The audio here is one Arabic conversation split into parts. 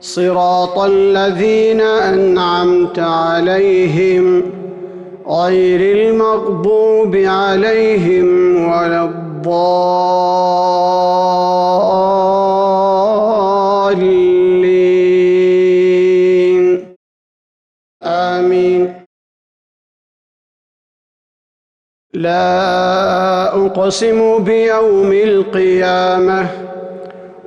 صراط الذين أنعمت عليهم غير المغضوب عليهم ولا الضالين. آمين. لا أقسم بيوم القيامة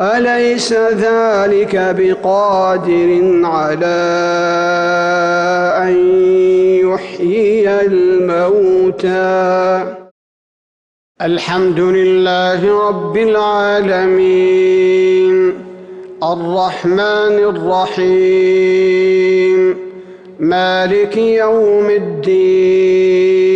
أليس ذلك بقادر على أن يحيي الموتى؟ الحمد لله رب العالمين. الرحمن الرحيم. مالك يوم الدين.